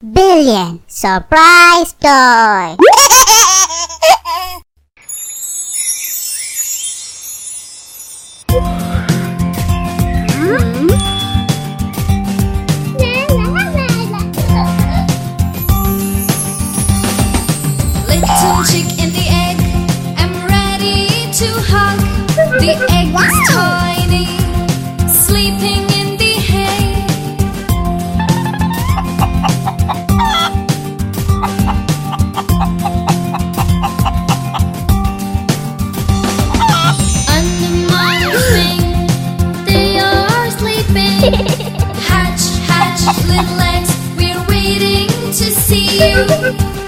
Billion Surprise Toy! Little chick in the egg, I'm ready to hug the egg. hatch, hatch, little legs, we're waiting to see you.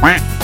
Quack.